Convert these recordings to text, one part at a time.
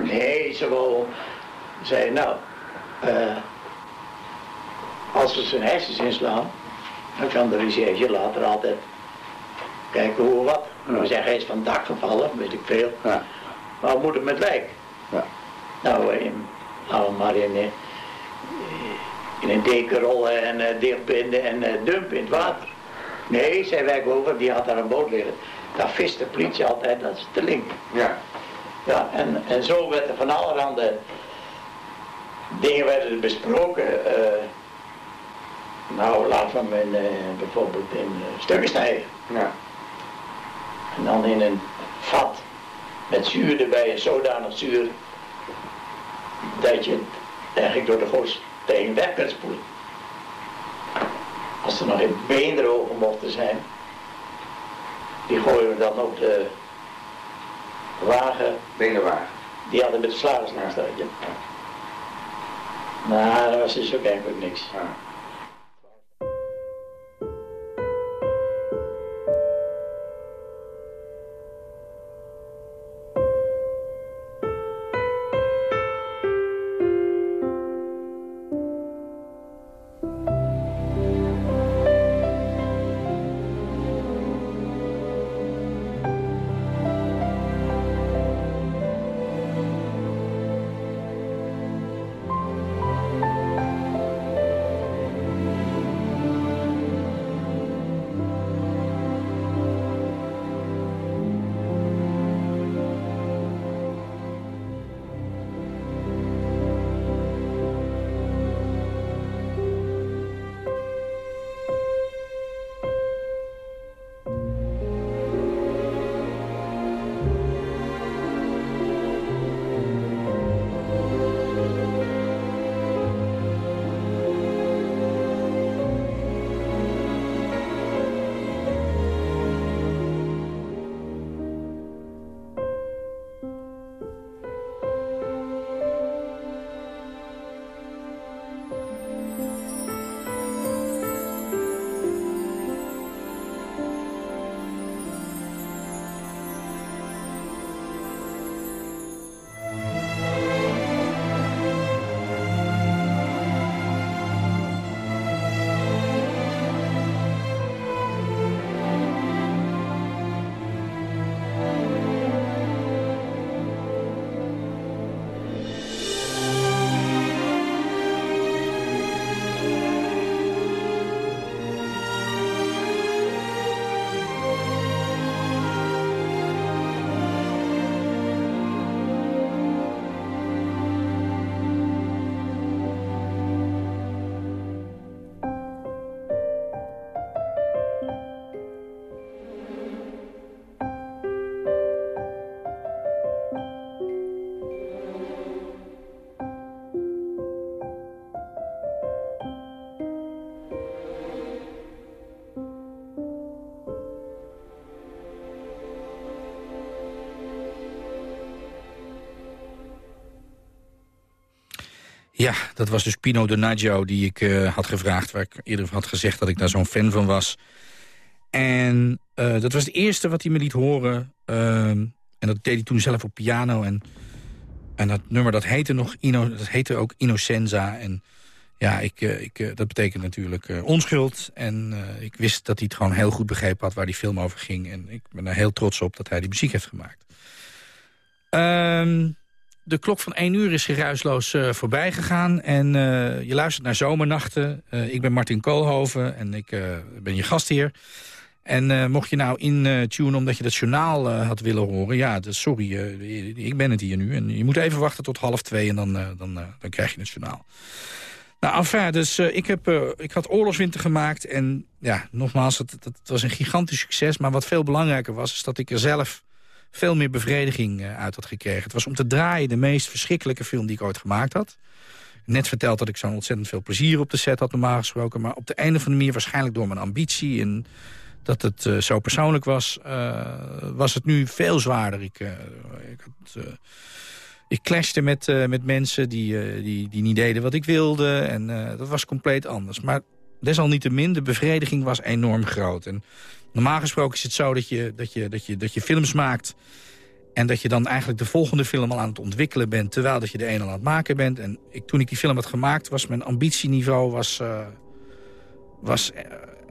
Nee, ze zei nou, eh, als we zijn hersens inslaan, dan kan de recherche later altijd kijken hoe wat. Ja. We zeggen, hij is van het dak gevallen, weet ik veel. Ja. Maar we moeten met lijk. Ja. Nou, in, laten we maar in, eh, in een deken rollen en eh, dichtbinden en eh, dumpen in het water. Nee, zei Wijkover, die had daar een boot liggen. Daar vist de politie altijd, dat is te link. Ja. Ja, en, en zo werd er van allerhande dingen werden besproken. eh nou, laten we hem in, bijvoorbeeld in uh, stukken snijden. Ja. En dan in een vat met zuur erbij, zodanig zuur, dat je het eigenlijk door de goos tegen weg kunt spoelen. Als er nog geen been erover mochten zijn, die gooien we dan op de wagen Benenwagen. die hadden met de slagers naast dat je. Nou, dat was dus ook eigenlijk niks. Ja. Ja, dat was dus Pino Donaggio die ik eh, had gevraagd... waar ik eerder had gezegd dat ik daar zo'n fan van was. En eh, dat was het eerste wat hij me liet horen. Ehm, en dat deed hij toen zelf op piano. En, en dat nummer dat heette, nog Ino, dat heette ook Innocenza. En ja, ik, eh, ik, dat betekent natuurlijk onschuld. En ik wist dat hij het gewoon heel goed begrepen had waar die film over ging. En ik ben er heel trots op dat hij die muziek heeft gemaakt. Ehm, de klok van 1 uur is geruisloos eh, voorbij gegaan. En eh, je luistert naar Zomernachten. Eh, ik ben Martin Koolhoven en ik ben je gastheer. En mocht je nou in tune omdat je dat journaal had willen horen... ja, dus sorry, ik ben het hier nu. En je moet even wachten tot half twee en dan, dan, dan krijg je het journaal. Nou, enfin, dus ik, heb, ik had oorlogswinter gemaakt. En ja, nogmaals, het, het was een gigantisch succes. Maar wat veel belangrijker was, is dat ik er zelf veel meer bevrediging eh, uit had gekregen. Het was om te draaien de meest verschrikkelijke film die ik ooit gemaakt had. Net verteld dat ik zo'n ontzettend veel plezier op de set had normaal gesproken. Maar op de een of andere manier, waarschijnlijk door mijn ambitie... en dat het eh, zo persoonlijk was, eh, was het nu veel zwaarder. Ik, ik, had, ik clashte met, met mensen die, die, die niet deden wat ik wilde. En dat was compleet anders. Maar desalniettemin, de bevrediging was enorm groot. En normaal gesproken is het zo dat je, dat je, dat je, dat je films maakt... En dat je dan eigenlijk de volgende film al aan het ontwikkelen bent... terwijl dat je de ene al aan het maken bent. En ik, toen ik die film had gemaakt, was mijn ambitieniveau was, uh, was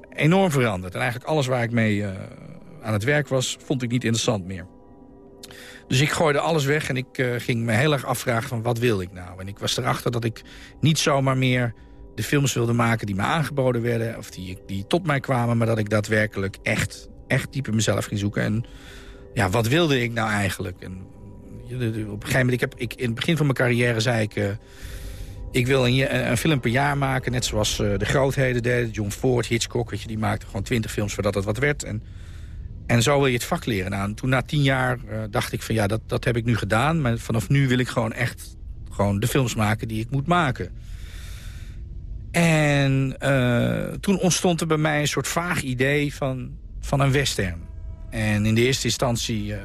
enorm veranderd. En eigenlijk alles waar ik mee aan het werk was, vond ik niet interessant meer. Dus ik gooide alles weg en ik ging me heel erg afvragen van wat wil ik nou? En ik was erachter dat ik niet zomaar meer de films wilde maken die me aangeboden werden... of die, die tot mij kwamen, maar dat ik daadwerkelijk echt, echt diep in mezelf ging zoeken. En ja, wat wilde ik nou eigenlijk? En op een gegeven moment, ik heb, ik, in het begin van mijn carrière zei ik... Uh, ik wil een, film per jaar maken, net zoals uh, de grootheden deden. John Ford, Hitchcock, weet je, die maakten gewoon twintig films voordat het wat werd. En en zo wil je het vak leren. Nou, toen na tien jaar uh, dacht ik van ja, dat, dat heb ik nu gedaan. Maar vanaf nu wil ik gewoon echt gewoon de films maken die ik moet maken. En uh, toen ontstond er bij mij een soort vaag idee van, van een western. En in de eerste instantie uh,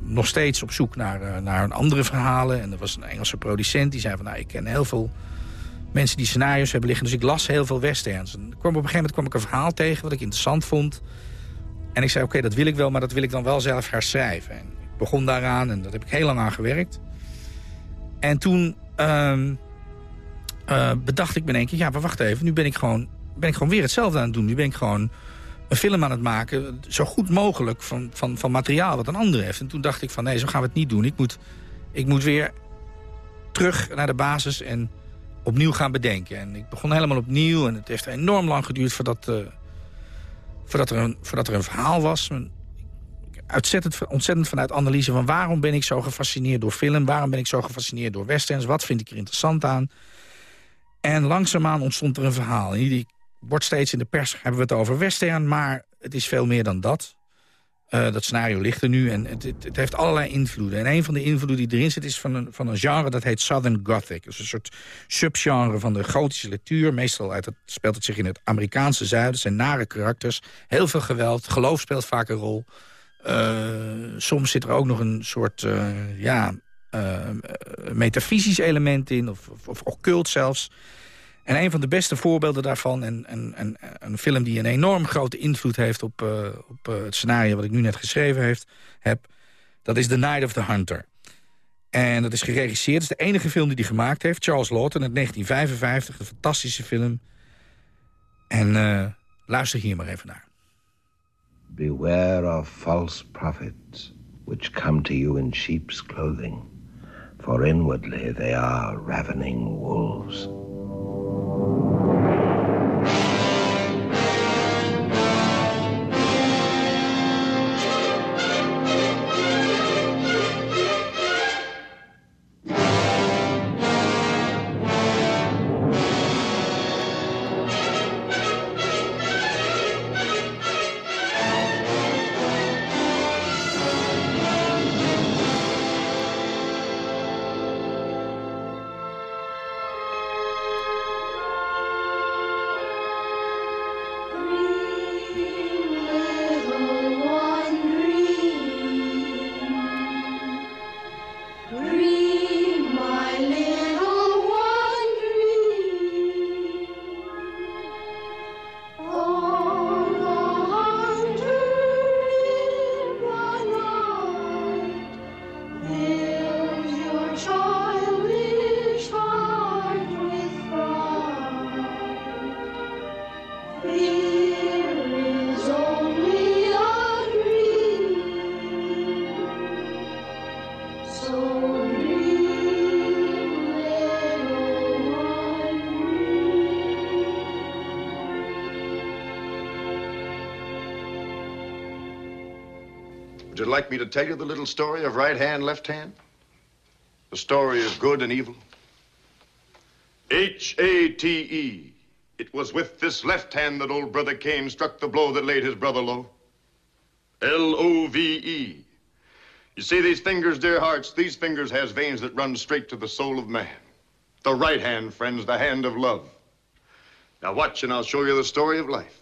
nog steeds op zoek naar, naar andere verhalen. En er was een Engelse producent die zei van... nou, ik ken heel veel mensen die scenario's hebben liggen. Dus ik las heel veel westerns. En kwam op een gegeven moment kwam ik een verhaal tegen wat ik interessant vond... En ik zei, oké, dat wil ik wel, maar dat wil ik dan wel zelf herschrijven. En ik begon daaraan en dat heb ik heel lang aan gewerkt. En toen uh, uh, bedacht ik me één keer, ja, maar wacht even, nu ben ik, gewoon, ben ik gewoon weer hetzelfde aan het doen. Nu ben ik gewoon een film aan het maken, zo goed mogelijk van, van, van materiaal wat een ander heeft. En toen dacht ik van, nee, zo gaan we het niet doen. Ik moet, ik moet weer terug naar de basis en opnieuw gaan bedenken. En ik begon helemaal opnieuw en het heeft enorm lang geduurd voordat... Uh, voordat er een, voordat er een verhaal was. Ontzettend, ontzettend vanuit analyse van waarom ben ik zo gefascineerd door film... waarom ben ik zo gefascineerd door westerns, wat vind ik er interessant aan... En langzaamaan ontstond er een verhaal. En die wordt steeds in de pers, hebben we het over western... maar het is veel meer dan dat. Uh, dat scenario ligt er nu en het, het, heeft allerlei invloeden. En een van de invloeden die erin zit is van een, van een genre dat heet Southern Gothic. Is een soort subgenre van de gotische literatuur. Meestal uit het, speelt het zich in het Amerikaanse zuiden. Het zijn nare karakters, heel veel geweld. Geloof speelt vaak een rol. Uh, soms zit er ook nog een soort uh, ja, metafysisch element in, of, of, occult zelfs. En een van de beste voorbeelden daarvan... en, en, en een film die een enorm grote invloed heeft... op, uh, op het scenario wat ik nu net geschreven heeft, heb... dat is The Night of the Hunter. En dat is geregisseerd. Het is de enige film die hij gemaakt heeft. Charles Lawton in 1955. Een fantastische film. En luister hier maar even naar. Beware of false prophets... which come to you in sheep's clothing... for inwardly they are ravening wolves... like me to tell you the little story of right hand, left hand? The story of good and evil? H-A-T-E. It was with this left hand that old brother Cain struck the blow that laid his brother low. L-O-V-E. You see these fingers, dear hearts, these fingers has veins that run straight to the soul of man. The right hand, friends, the hand of love. Now watch and I'll show you the story of life.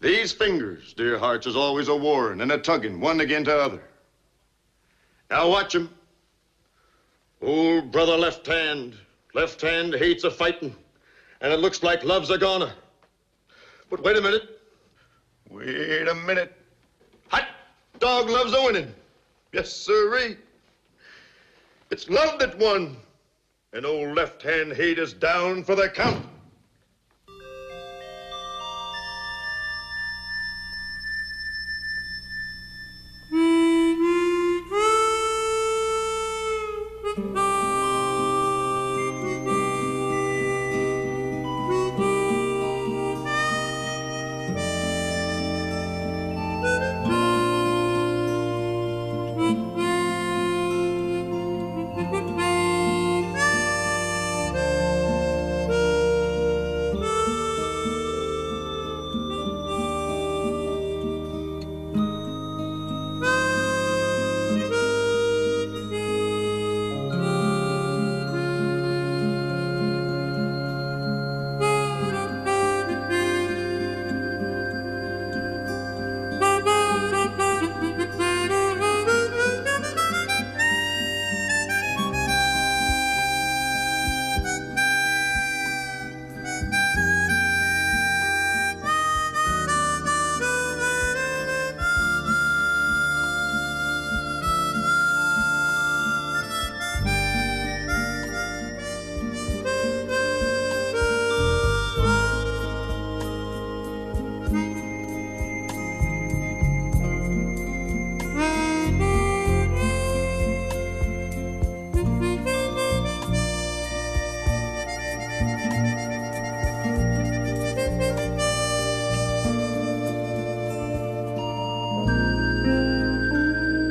These fingers, dear hearts, is always a warring and a tugging, one again to other. Now watch 'em. Old brother left hand, left hand hates a fighting, and it looks like love's a goner. But wait a minute. Wait a minute. Hot dog loves a winning. Yes, sirree. It's love that won. And old left-hand hate is down for the count.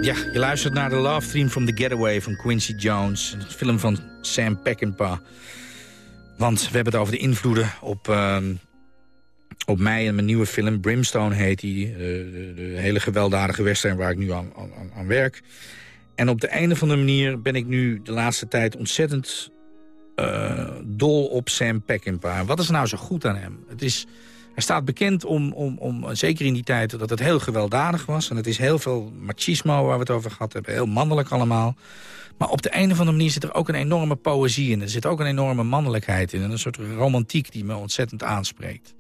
Ja, je luistert naar de Love Theme from The Getaway van Quincy Jones. Een film van Sam Peckinpah. Want we hebben het over de invloeden op, ehm, op mij en mijn nieuwe film. Brimstone heet die. De, de, de hele gewelddadige western waar ik nu aan, aan, aan, werk. En op de een of andere manier ben ik nu de laatste tijd ontzettend uh, dol op Sam Peckinpah. Wat is nou zo goed aan hem? Het is... Hij staat bekend om, om, om, zeker in die tijd, dat het heel gewelddadig was. En het is heel veel machismo waar we het over gehad hebben. Heel mannelijk allemaal. Maar op de een of andere manier zit er ook een enorme poëzie in. Er zit ook een enorme mannelijkheid in. En een soort romantiek die me ontzettend aanspreekt.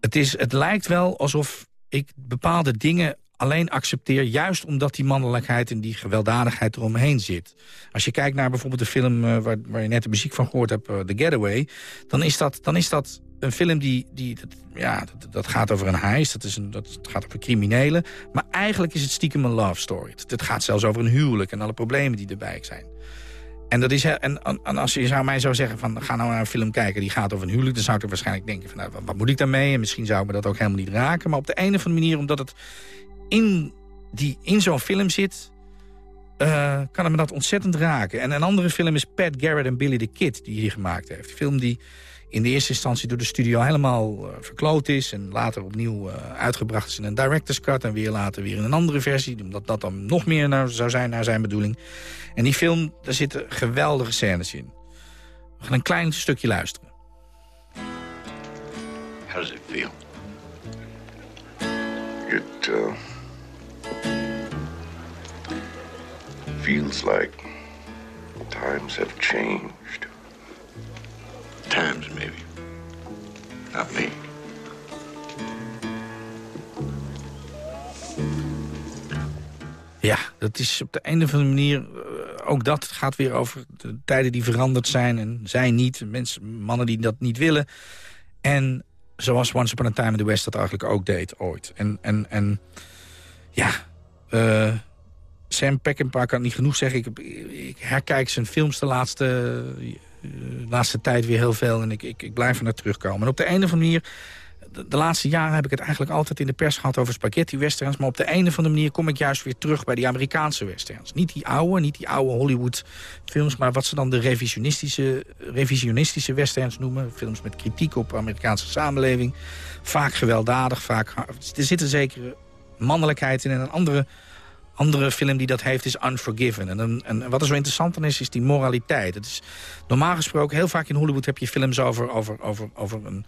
Het, is, het lijkt wel alsof ik bepaalde dingen alleen accepteer... juist omdat die mannelijkheid en die gewelddadigheid eromheen zit. Als je kijkt naar bijvoorbeeld de film uh, waar, waar je net de muziek van gehoord hebt... Uh, The Getaway, dan is dat, dan is dat een film die, die dat, ja, dat, gaat over een heist, dat, is een, dat gaat over criminelen. Maar eigenlijk is het stiekem een love story. Het, gaat zelfs over een huwelijk en alle problemen die erbij zijn. En, dat is, en, en als je zou mij zou zeggen van ga nou naar een film kijken die gaat over een huwelijk, dan zou ik er waarschijnlijk denken van nou, wat moet ik daarmee? En misschien zou me dat ook helemaal niet raken. Maar op de een of andere manier, omdat het in, die, in zo'n film zit, uh, kan het me dat ontzettend raken. En een andere film is Pat Garrett en Billy the Kid, die hier gemaakt heeft. Een film die in de eerste instantie door de studio helemaal uh, verkloot is... en later opnieuw uh, uitgebracht is in een director's cut... en weer later weer in een andere versie, omdat dat dan nog meer naar, zou zijn naar zijn bedoeling. En die film, daar zitten geweldige scènes in. We gaan een klein stukje luisteren. How does it feel? It uh, feels like times have changed. Times, maybe. Not me. Ja, dat is op de een of andere manier... Uh, ook dat gaat weer over de tijden die veranderd zijn... en zij niet, mensen, mannen die dat niet willen. En zoals Once Upon a Time in the West dat eigenlijk ook deed ooit. En, en, en ja, uh, Sam Peckinpah kan niet genoeg zeggen. Ik, ik herkijk zijn films de laatste, uh, laatste tijd weer heel veel. En ik, ik, ik blijf er naar terugkomen. En op de een of andere manier... De, de, laatste jaren heb ik het eigenlijk altijd in de pers gehad over spaghetti-westerns. Maar op de een of andere manier kom ik juist weer terug bij die Amerikaanse westerns. Niet die oude, niet die oude Hollywood-films... maar wat ze dan de revisionistische, revisionistische westerns noemen. Films met kritiek op de Amerikaanse samenleving. Vaak gewelddadig, vaak... Er zit een zekere mannelijkheid in en een andere andere film die dat heeft is Unforgiven. En, en, wat er zo interessant aan is, is die moraliteit. Het is, normaal gesproken, heel vaak in Hollywood heb je films over, over, over, over een,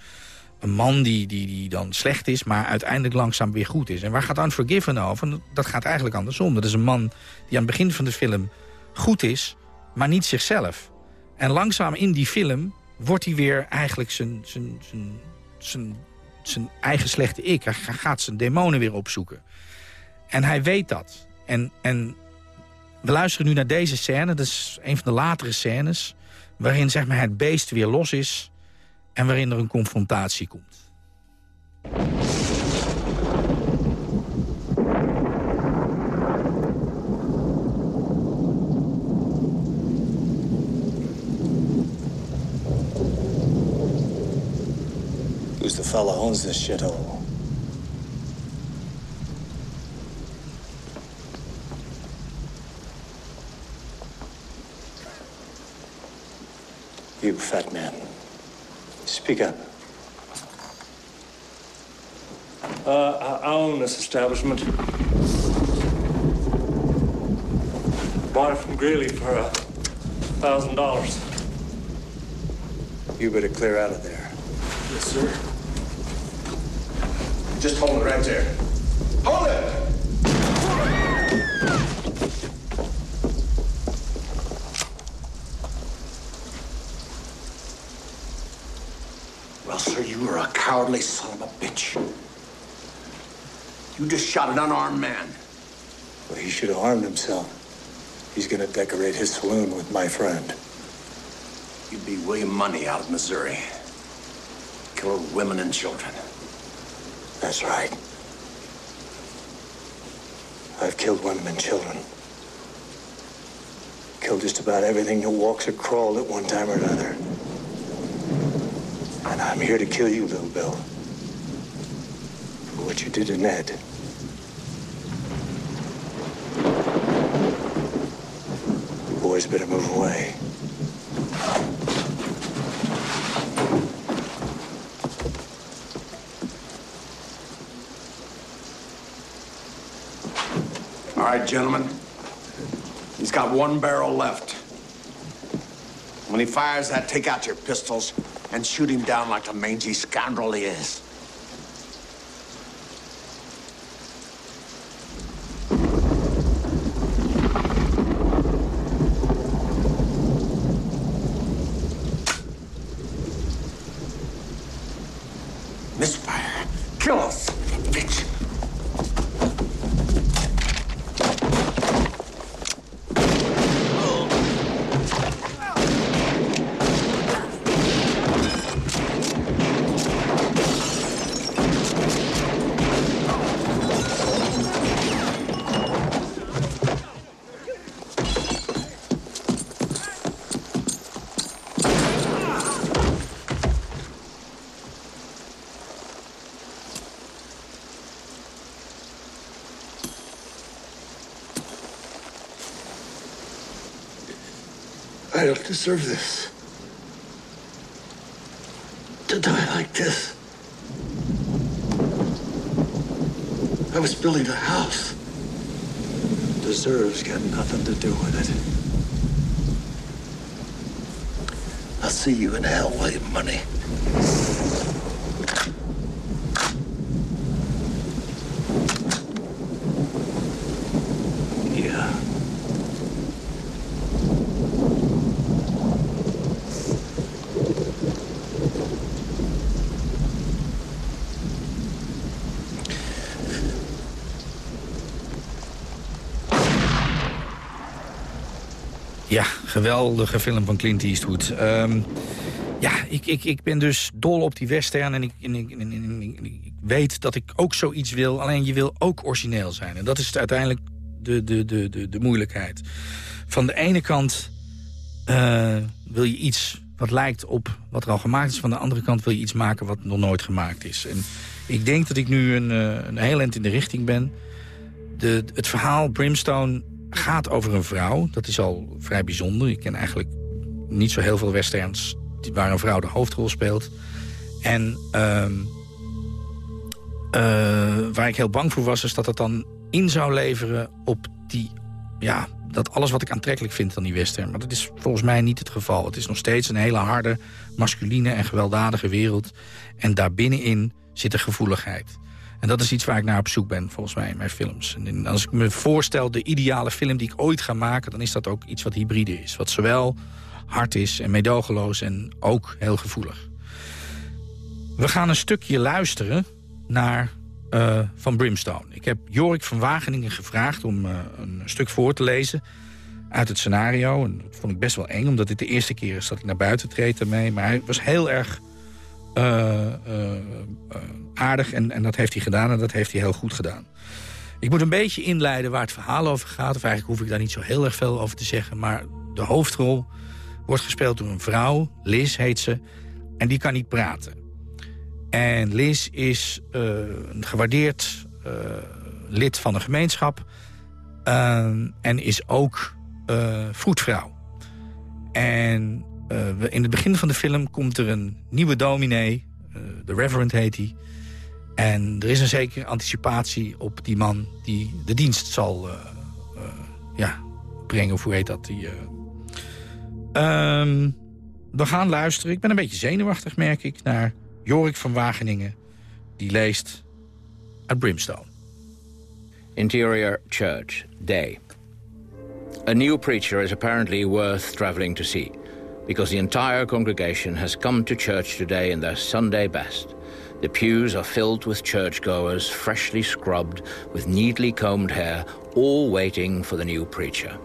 een man die, die, die dan slecht is... maar uiteindelijk langzaam weer goed is. En waar gaat Unforgiven over? Dat gaat eigenlijk andersom. Dat is een man die aan het begin van de film goed is, maar niet zichzelf. En langzaam in die film wordt hij weer eigenlijk zijn, zijn, zijn, zijn, zijn eigen slechte ik. Hij gaat zijn demonen weer opzoeken. En hij weet dat. En, en we luisteren nu naar deze scène. Dat is een van de latere scènes. Waarin zeg maar, het beest weer los is. En waarin er een confrontatie komt. Who's the fella owns this shithole? You, fat man. Speak up. Uh, I own this establishment. Bought it from Greeley for a thousand dollars. You better clear out of there. Yes, sir. Just hold it right there. Hold it! Well, sir, you are a cowardly son of a bitch. You just shot an unarmed man. Well, he should have harmed himself. He's gonna decorate his saloon with my friend. You'd be William Munny out of Missouri. Killer women and children. That's right. I've killed women and children. Killed just about everything that walks or crawled at one time or another. And I'm here to kill you, little Bill. For what you did to Ned. You boys better move away. All right, gentlemen. He's got one barrel left. When he fires that, take out your pistols and shoot him down like the mangy scoundrel he is. Misfire. Kill us, bitch. I don't deserve this. To die like this. I was building a house. Deserves got nothing to do with it. I'll see you in hell, William Munny. Ja, geweldige film van Clint Eastwood. Ehm, ja, ik, ik, ik ben dus dol op die western en ik, ik, en ik weet dat ik ook zoiets wil. Alleen je wil ook origineel zijn. En dat is uiteindelijk de, de, de, de, de moeilijkheid. Van de ene kant eh, wil je iets wat lijkt op wat er al gemaakt is. Van de andere kant wil je iets maken wat nog nooit gemaakt is. En ik denk dat ik nu een, eh, een heel eind in de richting ben. De, het verhaal Brimstone gaat over een vrouw. Dat is al vrij bijzonder. Ik ken eigenlijk niet zo heel veel westerns waar een vrouw de hoofdrol speelt. En ehm, eh, waar ik heel bang voor was... is dat het dan in zou leveren op die... Ja, dat alles wat ik aantrekkelijk vind aan die western. Maar dat is volgens mij niet het geval. Het is nog steeds een hele harde, masculine en gewelddadige wereld. En daarbinnenin zit er gevoeligheid. En dat is iets waar ik naar op zoek ben, volgens mij, in mijn films. En als ik me voorstel de ideale film die ik ooit ga maken... dan is dat ook iets wat hybride is. Wat zowel hard is en meedogenloos en ook heel gevoelig. We gaan een stukje luisteren naar... eh, van Brimstone. Ik heb Jorik van Wageningen gevraagd om uh, een stuk voor te lezen uit het scenario. En dat vond ik best wel eng, omdat dit de eerste keer is dat ik naar buiten treed ermee. Maar hij was heel erg aardig en, en dat heeft hij gedaan en dat heeft hij heel goed gedaan. Ik moet een beetje inleiden waar het verhaal over gaat. Of eigenlijk hoef ik daar niet zo heel erg veel over te zeggen. Maar de hoofdrol wordt gespeeld door een vrouw. Liz heet ze. En die kan niet praten. En Liz is een gewaardeerd lid van de gemeenschap. En is ook vroedvrouw. En in het begin van de film komt er een nieuwe dominee. de Reverend heet hij. En er is een zekere anticipatie op die man die de dienst zal ja, brengen. Of hoe heet dat? Die, um, we gaan luisteren. Ik ben een beetje zenuwachtig, merk ik, naar Jorik van Wageningen. Die leest uit Brimstone. Interior Church, day. A new preacher is apparently worth traveling to see, because the entire congregation has come to church today in their Sunday best. The pews are filled with churchgoers, freshly scrubbed, with neatly combed hair, all waiting for the new preacher.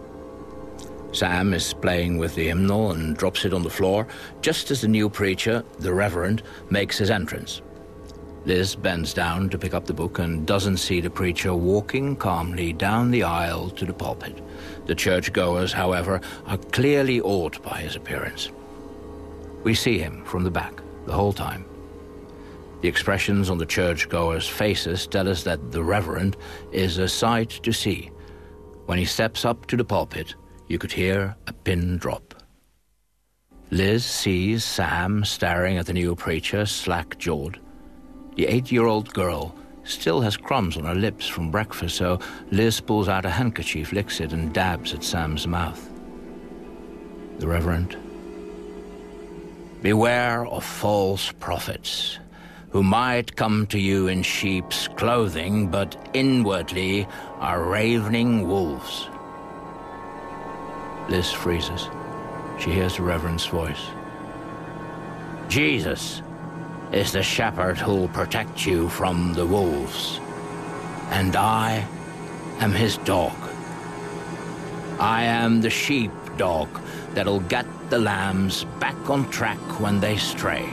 Sam is playing with the hymnal and drops it on the floor just as the new preacher, the Reverend, makes his entrance. Liz bends down to pick up the book and doesn't see the preacher walking calmly down the aisle to the pulpit. The churchgoers, however, are clearly awed by his appearance. We see him from the back the whole time. The expressions on the churchgoers' faces tell us that the Reverend is a sight to see. When he steps up to the pulpit, you could hear a pin drop. Liz sees Sam staring at the new preacher, slack-jawed. The eight-year-old girl still has crumbs on her lips from breakfast, so Liz pulls out a handkerchief, licks it, and dabs at Sam's mouth. The Reverend. Beware of false prophets, who might come to you in sheep's clothing, but inwardly are ravening wolves. Liz freezes. She hears the Reverend's voice. Jesus is the shepherd who'll protect you from the wolves. And I am his dog. I am the sheep dog that'll get the lambs back on track when they stray.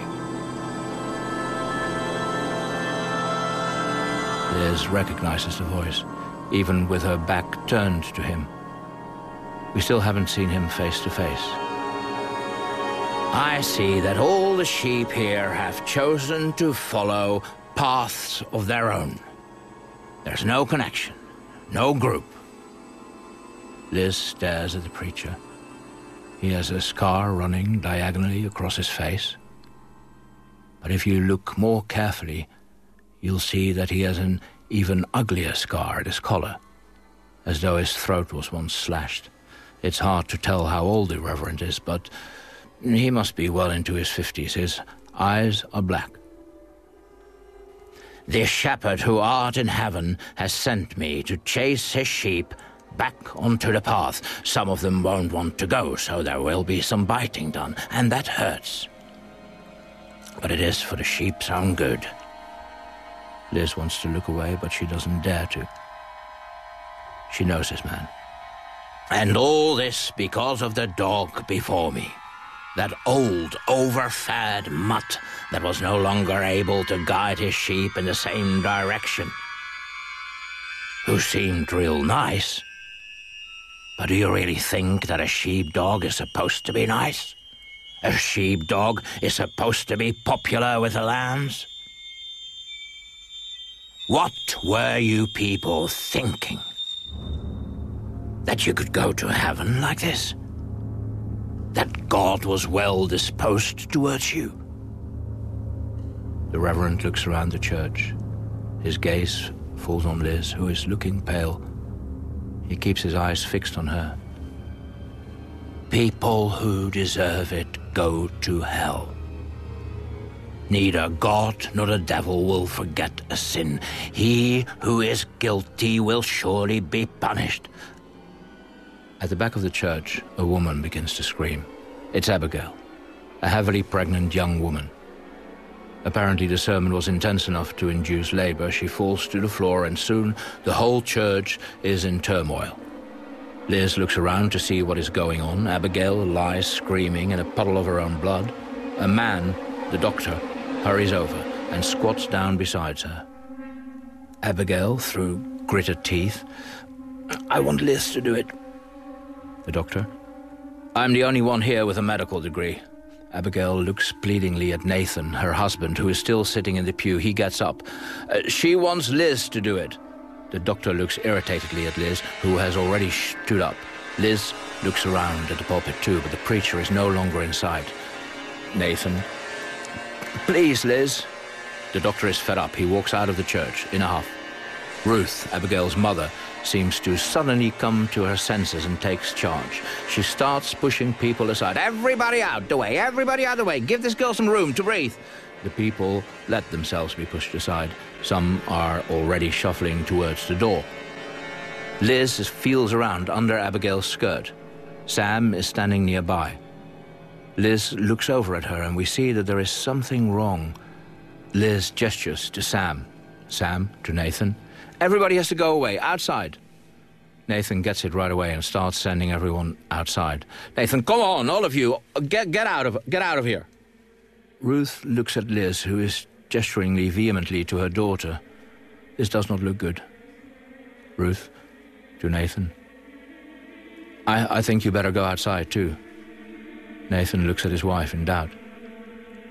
Liz recognizes the voice, even with her back turned to him. We still haven't seen him face to face. I see that all the sheep here have chosen to follow paths of their own. There's no connection, no group. Liz stares at the preacher. He has a scar running diagonally across his face. But if you look more carefully, you'll see that he has an even uglier scar at his collar, as though his throat was once slashed. It's hard to tell how old the Reverend is, but he must be well into his fifties. His eyes are black. The shepherd who art in heaven has sent me to chase his sheep back onto the path. Some of them won't want to go, so there will be some biting done, and that hurts. But it is for the sheep's own good. Liz wants to look away, but she doesn't dare to. She knows this man. And all this because of the dog before me. That old, overfed mutt that was no longer able to guide his sheep in the same direction. Who seemed real nice. But do you really think that a sheepdog is supposed to be nice? A sheepdog is supposed to be popular with the lambs? What were you people thinking? that you could go to heaven like this? That God was well disposed towards you? The Reverend looks around the church. His gaze falls on Liz, who is looking pale. He keeps his eyes fixed on her. People who deserve it go to hell. Neither God nor the devil will forget a sin. He who is guilty will surely be punished. At the back of the church, a woman begins to scream. It's Abigail, a heavily pregnant young woman. Apparently the sermon was intense enough to induce labor. She falls to the floor and soon the whole church is in turmoil. Liz looks around to see what is going on. Abigail lies screaming in a puddle of her own blood. A man, the doctor, hurries over and squats down beside her. Abigail, through gritted teeth, I want Liz to do it. The doctor, I'm the only one here with a medical degree. Abigail looks pleadingly at Nathan, her husband, who is still sitting in the pew. He gets up. Uh, she wants Liz to do it. The doctor looks irritatedly at Liz, who has already stood up. Liz looks around at the pulpit too, but the preacher is no longer in sight. Nathan. Please, Liz. The doctor is fed up. He walks out of the church in a huff. Ruth, Abigail's mother, seems to suddenly come to her senses and takes charge. She starts pushing people aside. Everybody out the way, everybody out the way. Give this girl some room to breathe. The people let themselves be pushed aside. Some are already shuffling towards the door. Liz feels around under Abigail's skirt. Sam is standing nearby. Liz looks over at her and we see that there is something wrong. Liz gestures to Sam. Sam to Nathan. Everybody has to go away, outside. Nathan gets it right away and starts sending everyone outside. Nathan, come on, all of you, get, get, out, of, get out of here. Ruth looks at Liz, who is gesturing vehemently to her daughter. This does not look good. Ruth, to Nathan. I, I think you better go outside, too. Nathan looks at his wife in doubt.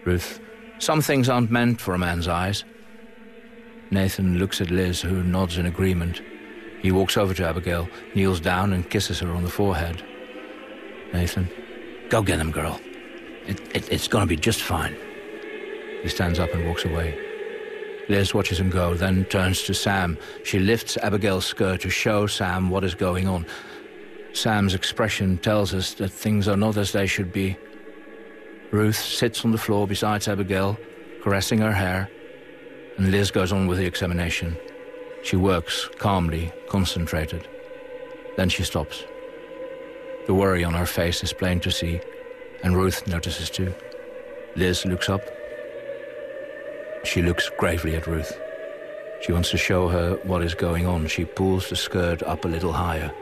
Ruth, some things aren't meant for a man's eyes. Nathan looks at Liz, who nods in agreement. He walks over to Abigail, kneels down, and kisses her on the forehead. Nathan, go get him, girl. It, it, it's going to be just fine. He stands up and walks away. Liz watches him go, then turns to Sam. She lifts Abigail's skirt to show Sam what is going on. Sam's expression tells us that things are not as they should be. Ruth sits on the floor beside Abigail, caressing her hair and Liz goes on with the examination. She works calmly, concentrated. Then she stops. The worry on her face is plain to see, and Ruth notices too. Liz looks up. She looks gravely at Ruth. She wants to show her what is going on. She pulls the skirt up a little higher.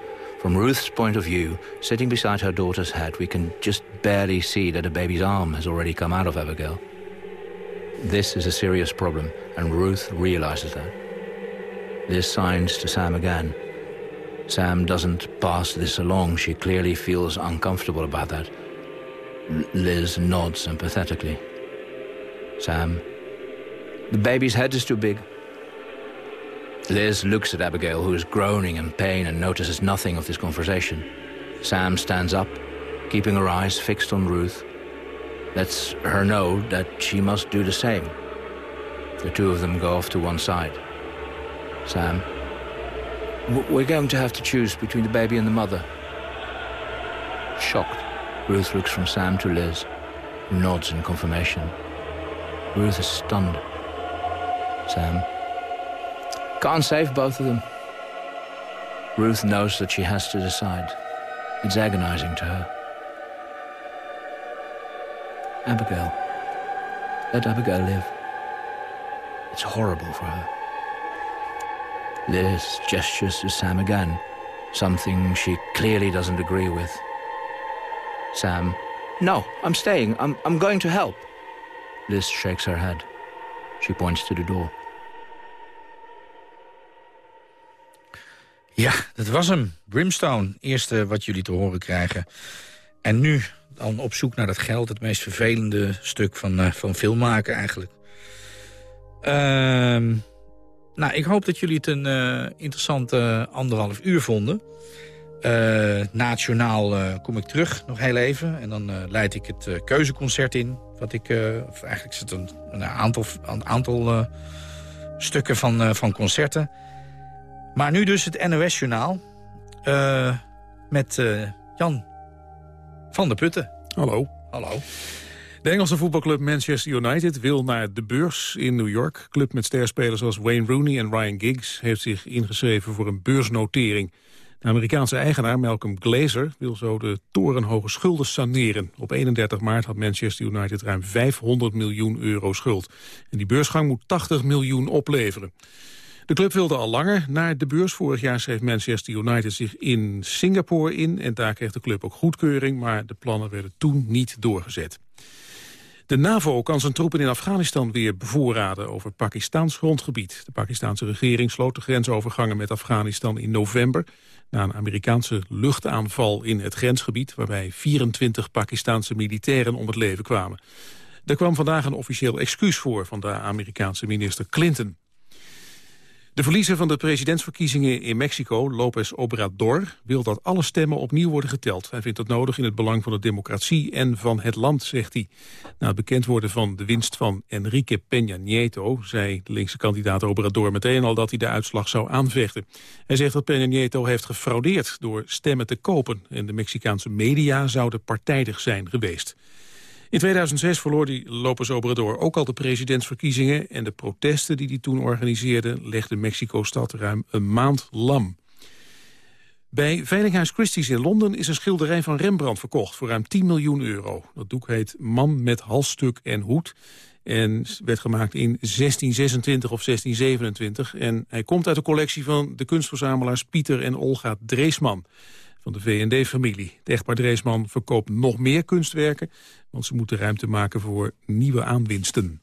From Ruth's point of view, sitting beside her daughter's head, we can just barely see that a baby's arm has already come out of Abigail. This is a serious problem, and Ruth realizes that. Liz signs to Sam again. Sam doesn't pass this along. She clearly feels uncomfortable about that. Liz nods sympathetically. Sam, the baby's head is too big. Liz looks at Abigail, who is groaning in pain and notices nothing of this conversation. Sam stands up, keeping her eyes fixed on Ruth, lets her know that she must do the same. The two of them go off to one side. Sam, we're going to have to choose between the baby and the mother. Shocked, Ruth looks from Sam to Liz, nods in confirmation. Ruth is stunned. Sam, can't save both of them. Ruth knows that she has to decide. It's agonizing to her. Abigail. Let Abigail live. It's horrible for her. Liz gestures to Sam again, something she clearly doesn't agree with. Sam, no, I'm staying. I'm, I'm going to help. Liz shakes her head. She points to the door. Ja, dat was hem. Brimstone. Eerste wat jullie te horen krijgen. En nu dan op zoek naar dat geld. Het meest vervelende stuk van, uh, van filmmaken eigenlijk. Ehm, nou, ik hoop dat jullie het een uh, interessante anderhalf uur vonden. Uh, nationaal kom ik terug, nog heel even. En dan leid ik het keuzeconcert in. Wat ik, of eigenlijk het een, een aantal, een aantal stukken van, van concerten. Maar nu dus het NOS-journaal. met Jan van de Putten. Hallo. Hallo. De Engelse voetbalclub Manchester United wil naar de beurs in New York. Club met sterspelers zoals Wayne Rooney en Ryan Giggs... heeft zich ingeschreven voor een beursnotering. De Amerikaanse eigenaar Malcolm Glazer wil zo de torenhoge schulden saneren. Op 31 maart had Manchester United ruim 500 miljoen euro schuld. En die beursgang moet 80 miljoen opleveren. De club wilde al langer naar de beurs. Vorig jaar schreef Manchester United zich in Singapore in... en daar kreeg de club ook goedkeuring, maar de plannen werden toen niet doorgezet. De NAVO kan zijn troepen in Afghanistan weer bevoorraden over Pakistaans grondgebied. De Pakistanse regering sloot de grensovergangen met Afghanistan in november... na een Amerikaanse luchtaanval in het grensgebied... waarbij 24 Pakistanse militairen om het leven kwamen. Er kwam vandaag een officieel excuus voor van de Amerikaanse minister Clinton. De verliezer van de presidentsverkiezingen in Mexico, López Obrador, wil dat alle stemmen opnieuw worden geteld. Hij vindt dat nodig in het belang van de democratie en van het land, zegt hij. Na het bekend worden van de winst van Enrique Peña Nieto, zei de linkse kandidaat Obrador meteen al dat hij de uitslag zou aanvechten. Hij zegt dat Peña Nieto heeft gefraudeerd door stemmen te kopen en de Mexicaanse media zouden partijdig zijn geweest. In 2006 verloor die López Obrador ook al de presidentsverkiezingen... en de protesten die hij toen organiseerde... legden Mexico-stad ruim een maand lam. Bij Veilinghuis Christie's in Londen is een schilderij van Rembrandt verkocht... voor ruim 10 miljoen euro. Dat doek heet Man met halsstuk en hoed... En werd gemaakt in 1626 of 1627. En hij komt uit de collectie van de kunstverzamelaars Pieter en Olga Dreesman van de V&D-familie. De echtpaar Dreesman verkoopt nog meer kunstwerken... want ze moeten ruimte maken voor nieuwe aanwinsten.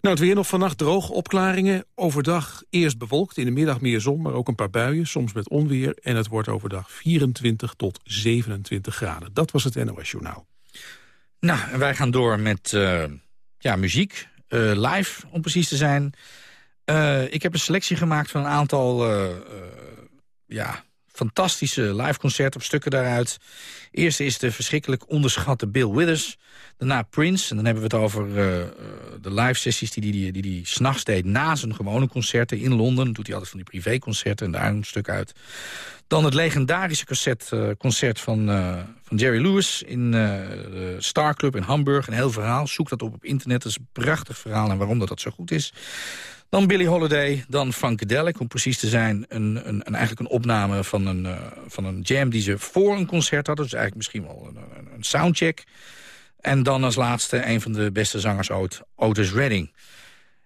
Nou, het weer nog vannacht droog, opklaringen. Overdag eerst bewolkt, in de middag meer zon, maar ook een paar buien. Soms met onweer en het wordt overdag 24 tot 27 graden. Dat was het NOS Journaal. Nou, wij gaan door met uh, ja, muziek, uh, live om precies te zijn. Uh, ik heb een selectie gemaakt van een aantal ja, fantastische liveconcerten op stukken daaruit. Eerste is de verschrikkelijk onderschatte Bill Withers. Daarna Prince. En dan hebben we het over uh, de live sessies die hij die, die, die, s'nachts deed... na zijn gewone concerten in Londen. Doet hij altijd van die privéconcerten en daar een stuk uit. Dan het legendarische concert, uh, concert van, van Jerry Lewis in de Star Club in Hamburg. Een heel verhaal. Zoek dat op op internet. Dat is een prachtig verhaal en waarom dat, dat zo goed is. Dan Billie Holiday, dan Funkadelic, om precies te zijn. Een, een, een eigenlijk een opname van een, uh, van een jam die ze voor een concert hadden. Dus eigenlijk misschien wel een, een, soundcheck. En dan als laatste een van de beste zangers ooit, Otis Redding.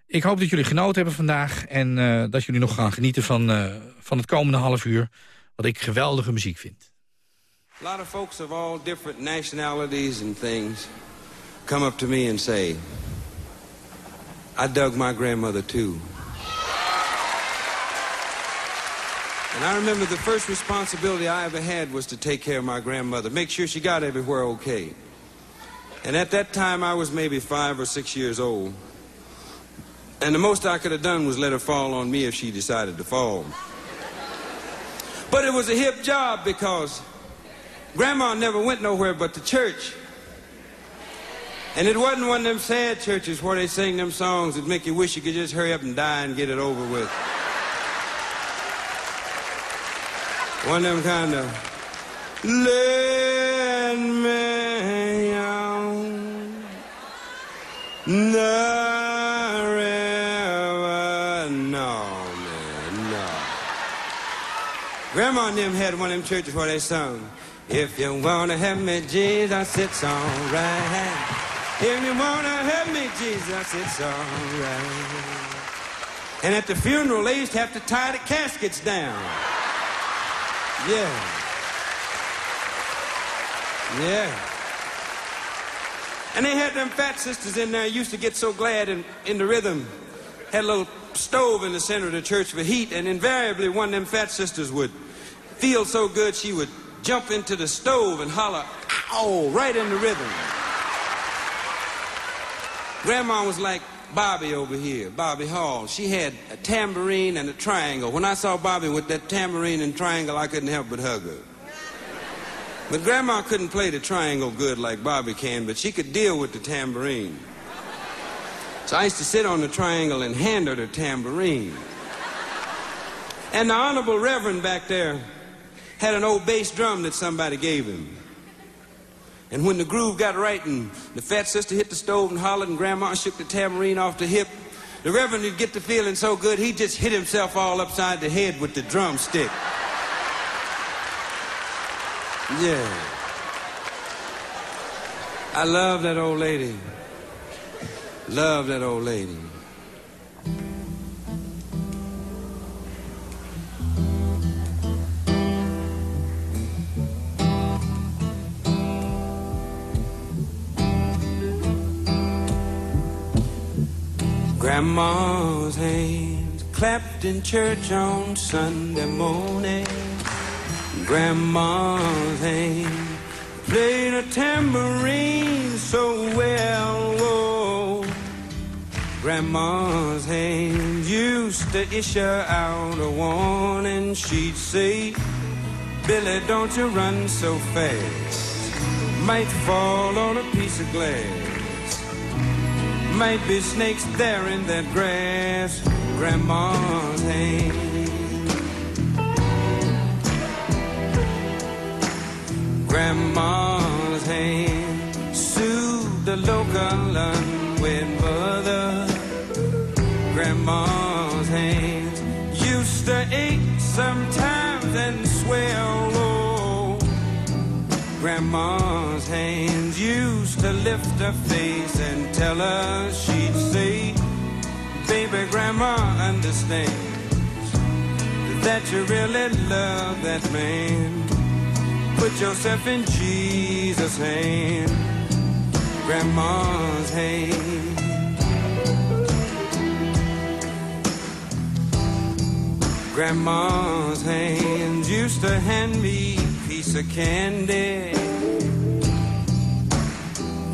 Ik hoop dat jullie genoten hebben vandaag... en uh, dat jullie nog gaan genieten van, uh, van het komende half uur... wat ik geweldige muziek vind. A lot of folks of all different nationalities and things... come up to me and say... I dug my grandmother too. And I remember the first responsibility I ever had was to take care of my grandmother, make sure she got everywhere okay. And at that time, I was maybe five or six years old. And the most I could have done was let her fall on me if she decided to fall. But it was a hip job because Grandma never went nowhere but to church. And it wasn't one of them sad churches where they sing them songs that make you wish you could just hurry up and die and get it over with. One of them kind of, let me on no. Grandma and them had one of them churches where they sung, if you want to have me, Jesus, it's all right. If you want to help me, Jesus, it's all right. And at the funeral, they used to have to tie the caskets down. Yeah. Yeah. And they had them fat sisters in there used to get so glad in, in the rhythm. Had a little stove in the center of the church for heat, and invariably one of them fat sisters would feel so good she would jump into the stove and holler, ow, right in the rhythm. Grandma was like Bobby over here, Bobby Hall. She had a tambourine and a triangle. When I saw Bobby with that tambourine and triangle, I couldn't help but hug her. But Grandma couldn't play the triangle good like Bobby can, but she could deal with the tambourine. So I used to sit on the triangle and hand her the tambourine. And the Honorable Reverend back there had an old bass drum that somebody gave him. And when the groove got right and the fat sister hit the stove and hollered and grandma shook the tambourine off the hip, the reverend would get the feeling so good he just hit himself all upside the head with the drumstick. Yeah. I love that old lady. Love that old lady. Grandma's hands clapped in church on Sunday morning. Grandma's hands played a tambourine so well. Whoa. Grandma's hands used to issue out a warning. She'd say, Billy, don't you run so fast. Might fall on a piece of glass. Might be snakes there in that grass. Grandma's hand. Grandma's hand soothed the local unwed mother. Grandma's hands used to ache sometimes and swell. Oh, Grandma's hands used to lift her face tell her she'd say, Baby, Grandma understands that you really love that man. Put yourself in Jesus' hand, Grandma's hand. Grandma's hands used to hand me a piece of candy.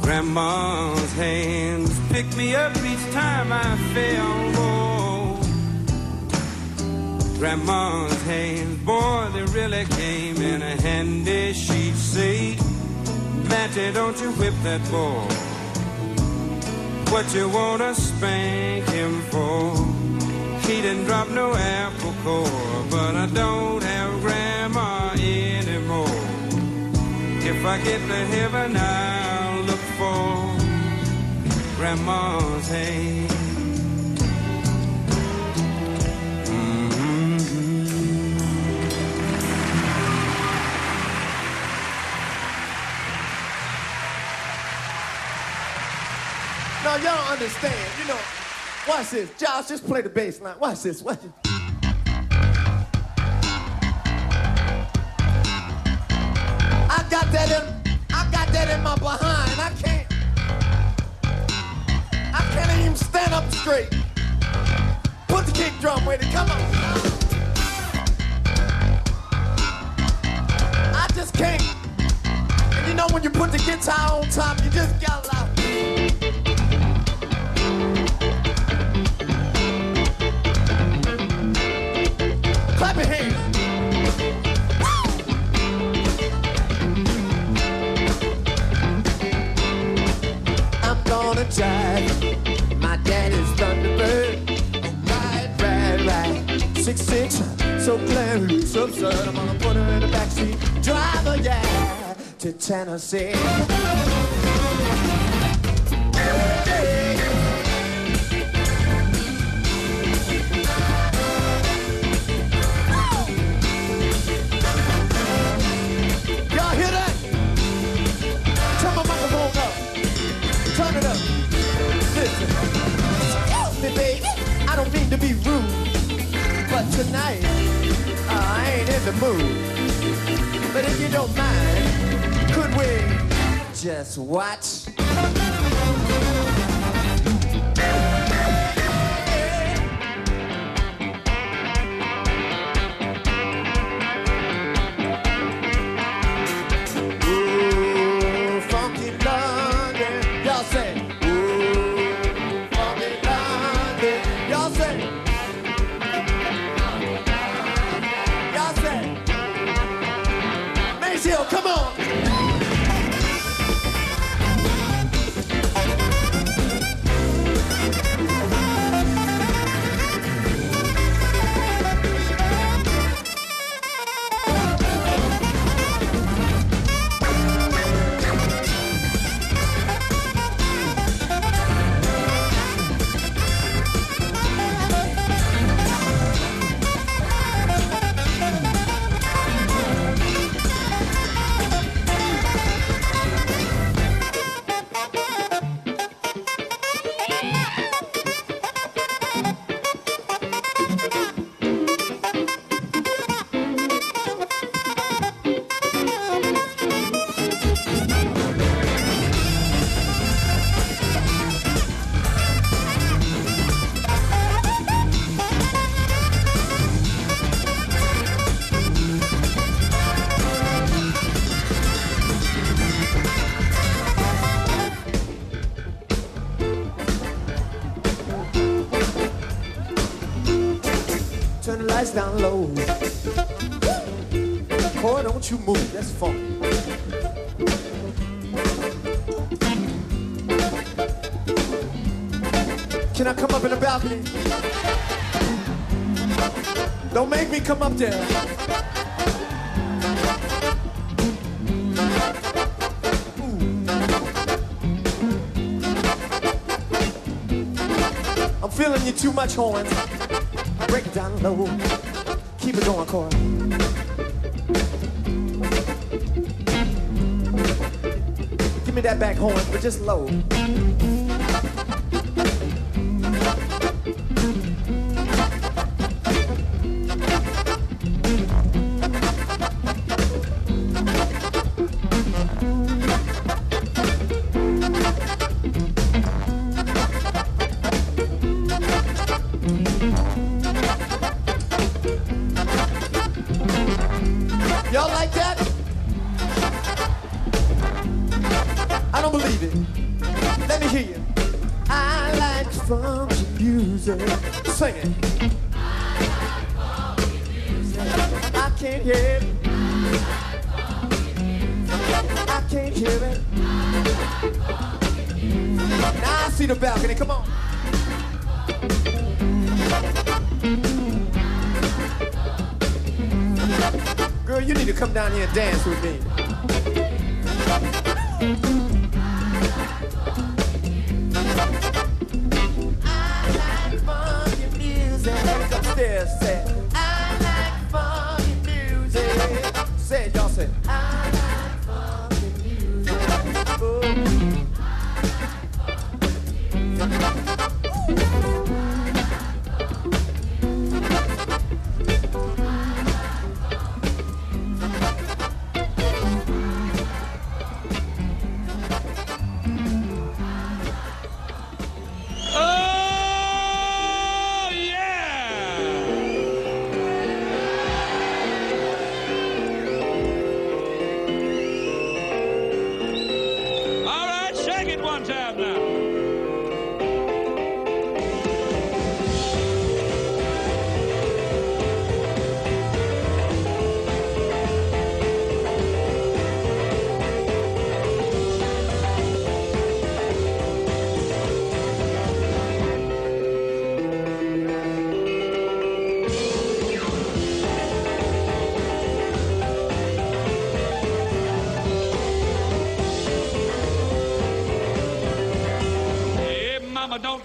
Grandma's hands picked me up each time I fell. Grandma's hands, boy, they really came in a handy. She'd say, Matty, don't you whip that boy. What you wanna spank him for? He didn't drop no apple core, but I don't have grandma anymore. If I get to heaven, for grandma's hand. Mm-hmm. Now y'all don't understand, you know. Watch this. Josh, just play the bass line. Watch this. Watch this. I got that in straight. Put the kick drum with it. Come on. I just can't. And you know when you put the guitar on top, you just got loud. So clear, so absurd. I'm gonna put her in the backseat. drive her, yeah, to Tennessee. Y'all hear that? Turn my microphone up. Turn it up. Listen. Excuse baby. I don't mean to be rude, but tonight the mood. But if you don't mind, could we just watch?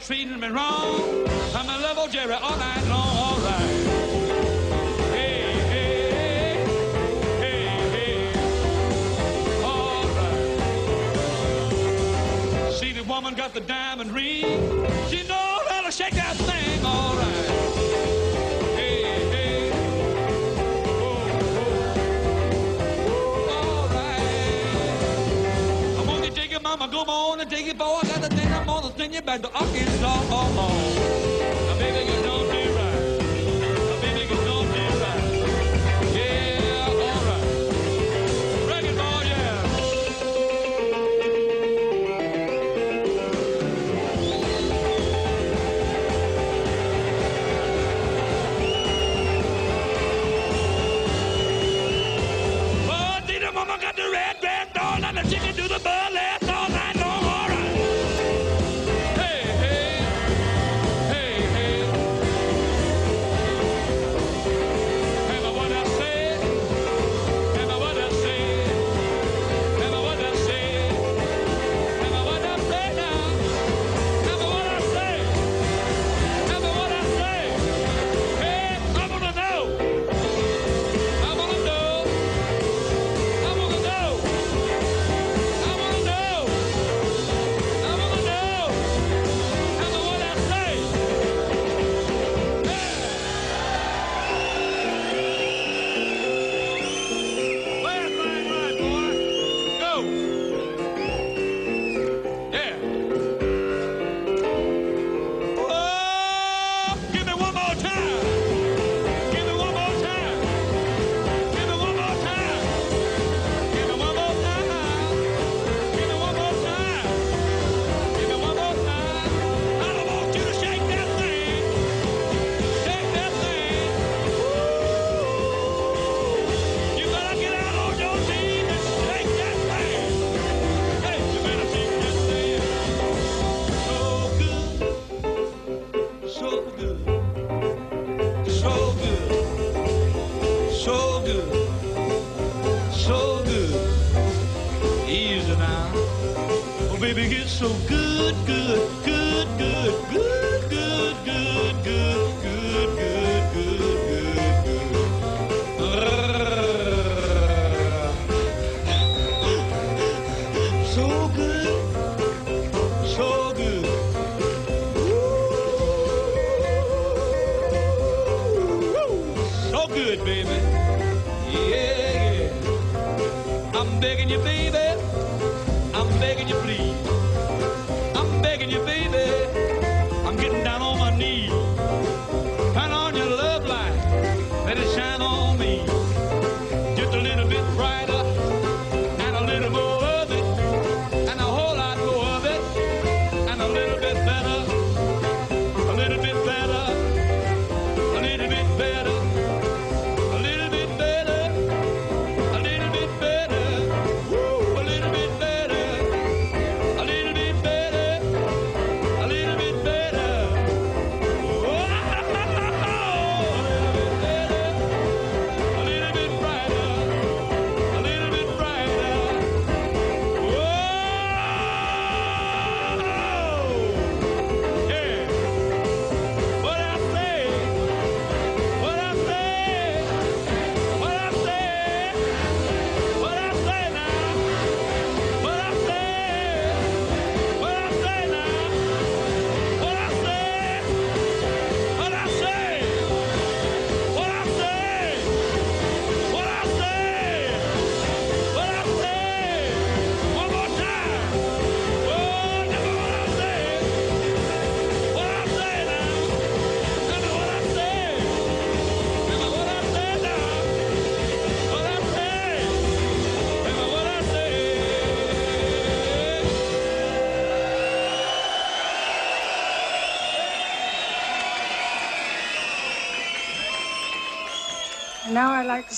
treating me wrong. I'm a level Jerry all night long, all right. Hey, hey, hey, hey, all right. See the woman got the diamond ring. She knows how to shake that thing, all right. Hey, hey. Oh, oh. All right. I'm only taking mama, go on. nie będą ogień znowu.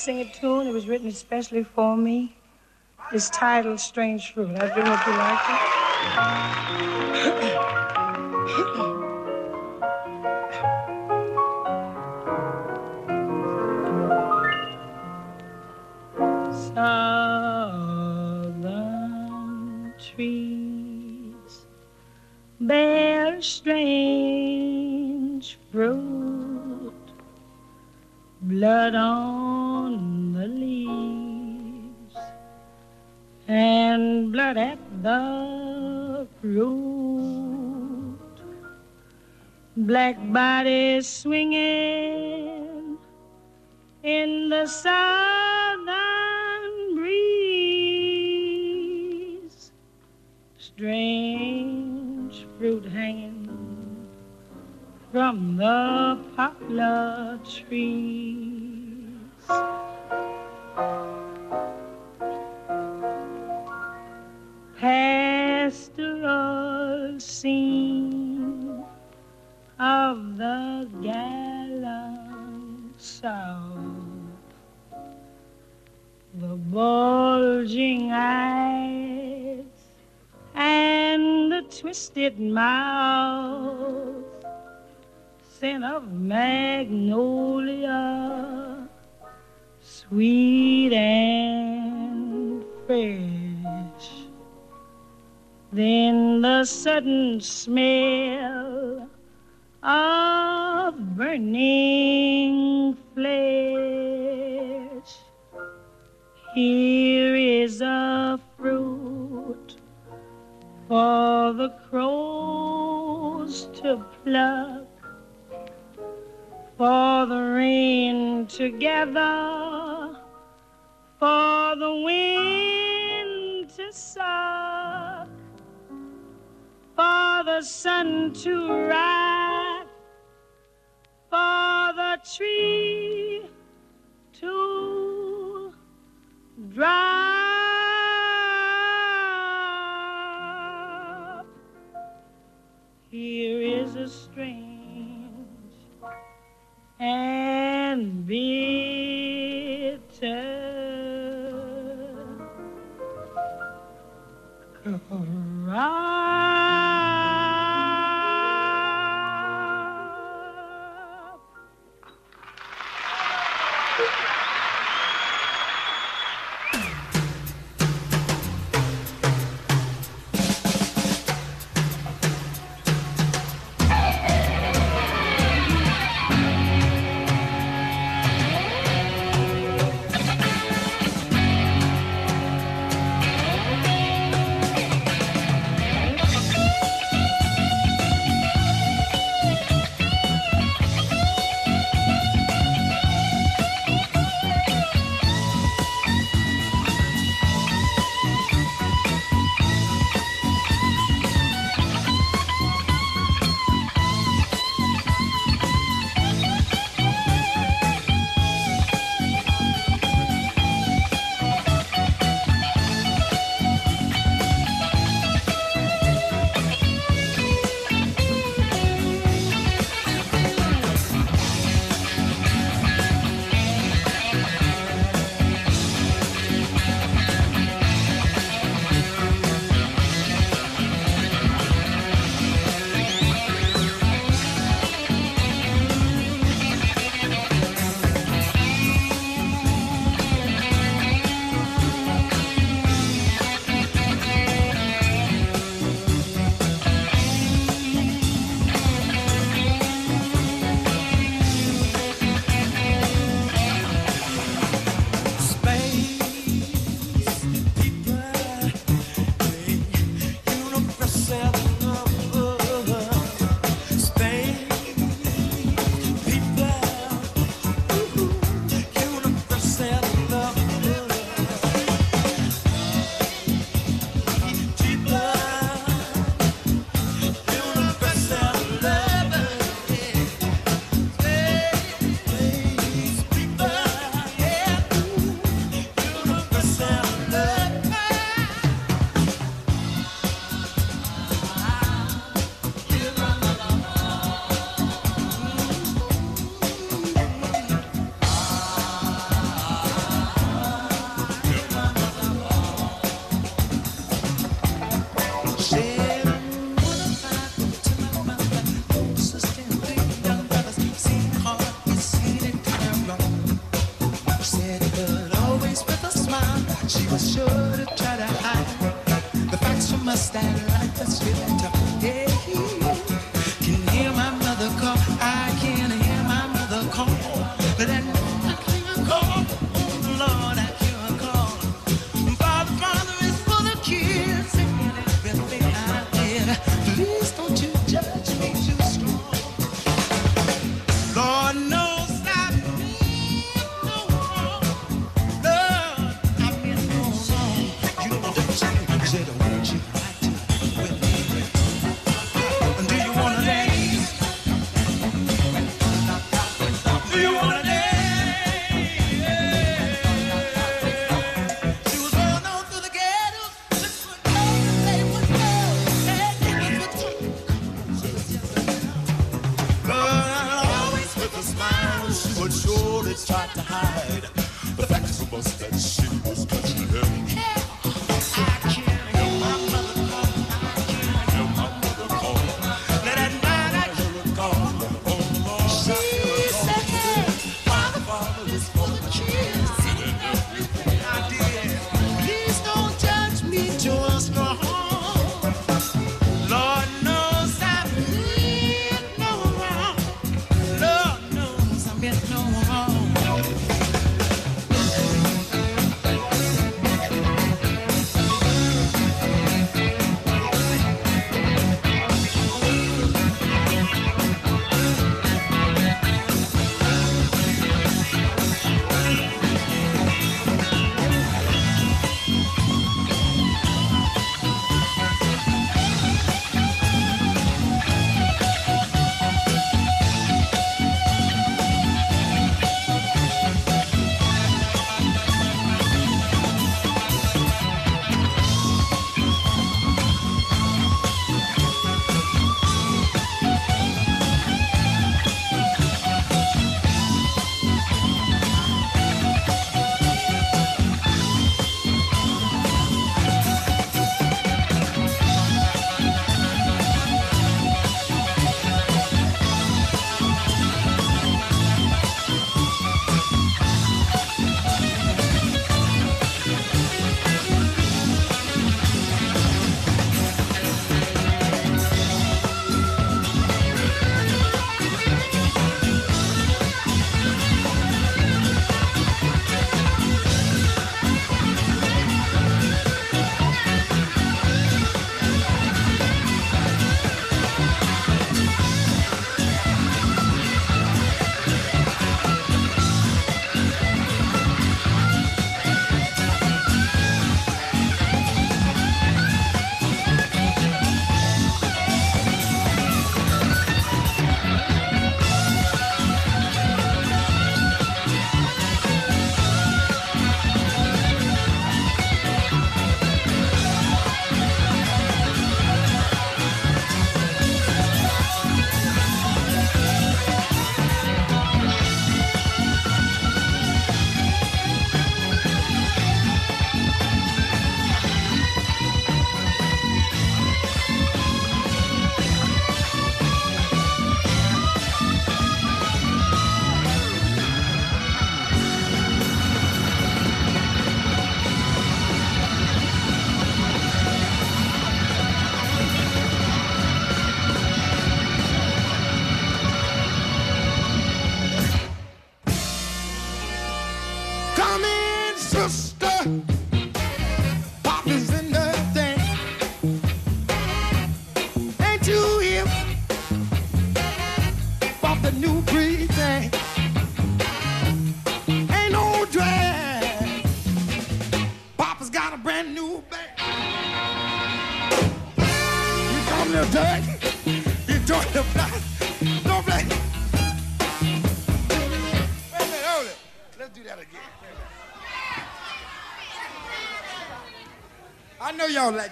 Sing a tune that was written especially for me. It's titled Strange Fruit. I don't know if you like it. Southern trees bear strange fruit blood on and blood at the root. Black bodies swinging in the southern breeze. Strange fruit hanging from the poplar trees. Scene of the gallant South. The bulging eyes and the twisted mouth scent of magnolia, sweet and fresh. Then the sudden smell of burning flesh. Here is a fruit for the crows to pluck for the rain to gather, for the wind to suck, for the sun to rise, for the tree to drop. Here is a strange and bitter crop.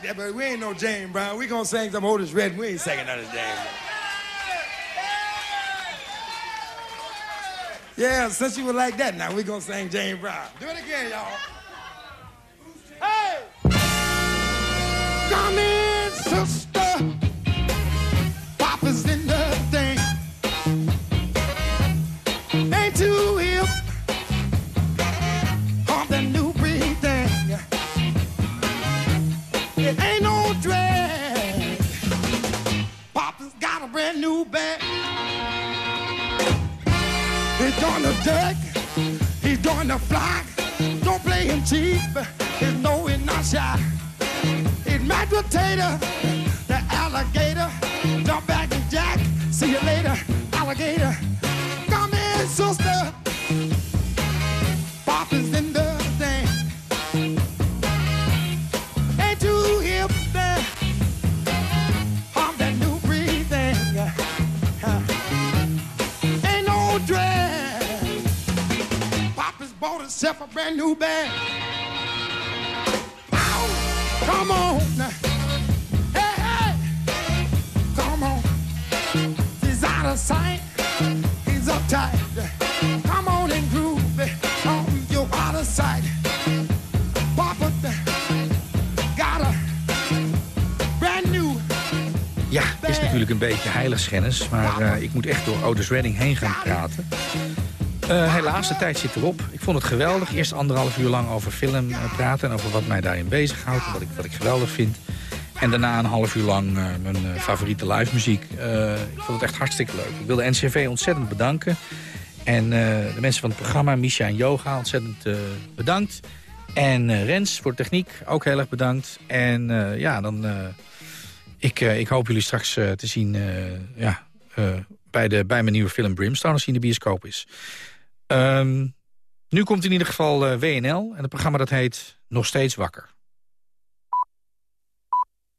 like that, but we ain't no James Brown. We gonna sing some oldest red. We ain't singing none of James Brown. Yeah, since you were like that, now we gonna sing James Brown. Do it again, y'all. Maar eh, ik moet echt door Otis Redding heen gaan praten. Eh, helaas, de tijd zit erop. Ik vond het geweldig. Eerst anderhalf uur lang over film eh, praten en over wat mij daarin bezighoudt en wat ik, wat ik geweldig vind. En daarna een half uur lang mijn favoriete live muziek. Ik vond het echt hartstikke leuk. Ik wil de NCV ontzettend bedanken. En de mensen van het programma, Misha en Yoga, ontzettend bedankt. En Rens voor techniek, ook heel erg bedankt. En ja, dan... ik, eh, ik hoop jullie straks eh, te zien eh, ja, bij, de, bij mijn nieuwe film Brimstone... als die in de bioscoop is. Ehm, nu komt in ieder geval WNL en het programma dat heet Nog Steeds Wakker.